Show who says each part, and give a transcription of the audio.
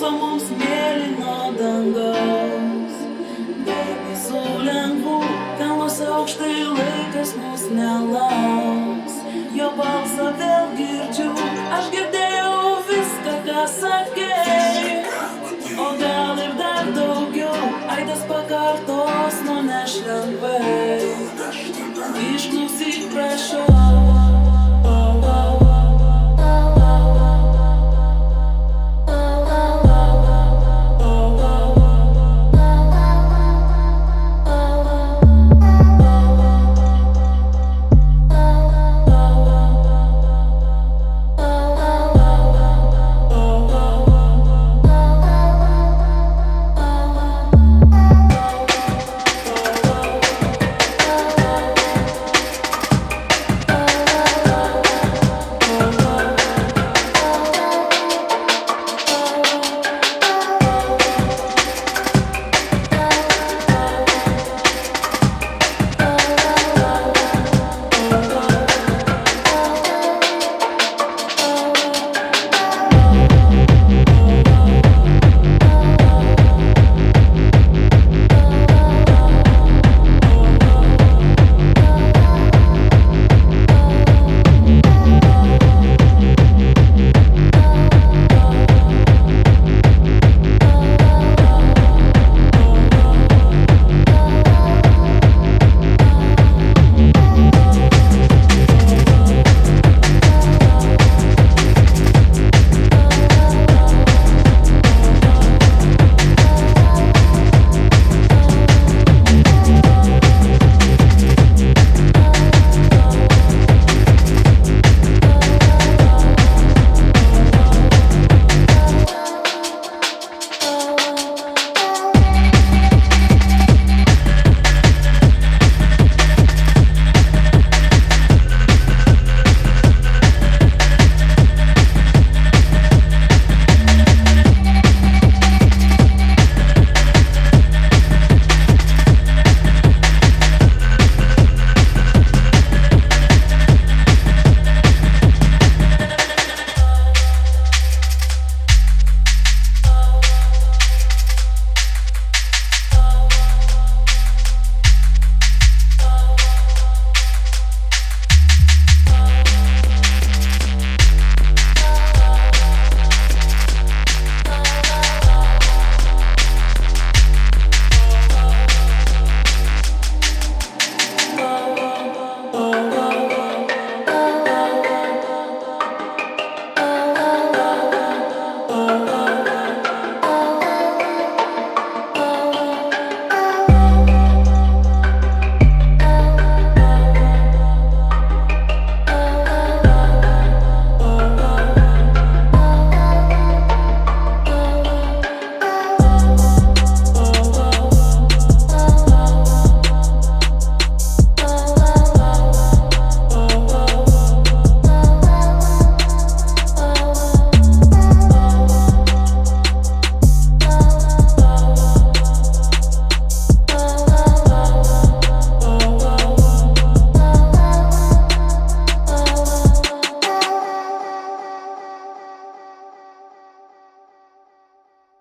Speaker 1: priklauso mums mėlyno dangaus. Debesų lengvų, kalnuose aukštai laikas mus nelauks. Jo balsą vėl girdžiu, aš girdėjau viską, ką sakei. O gal ir dar daugiau, aidas pakartos nuneš lengvai. Išklausyk, prašau.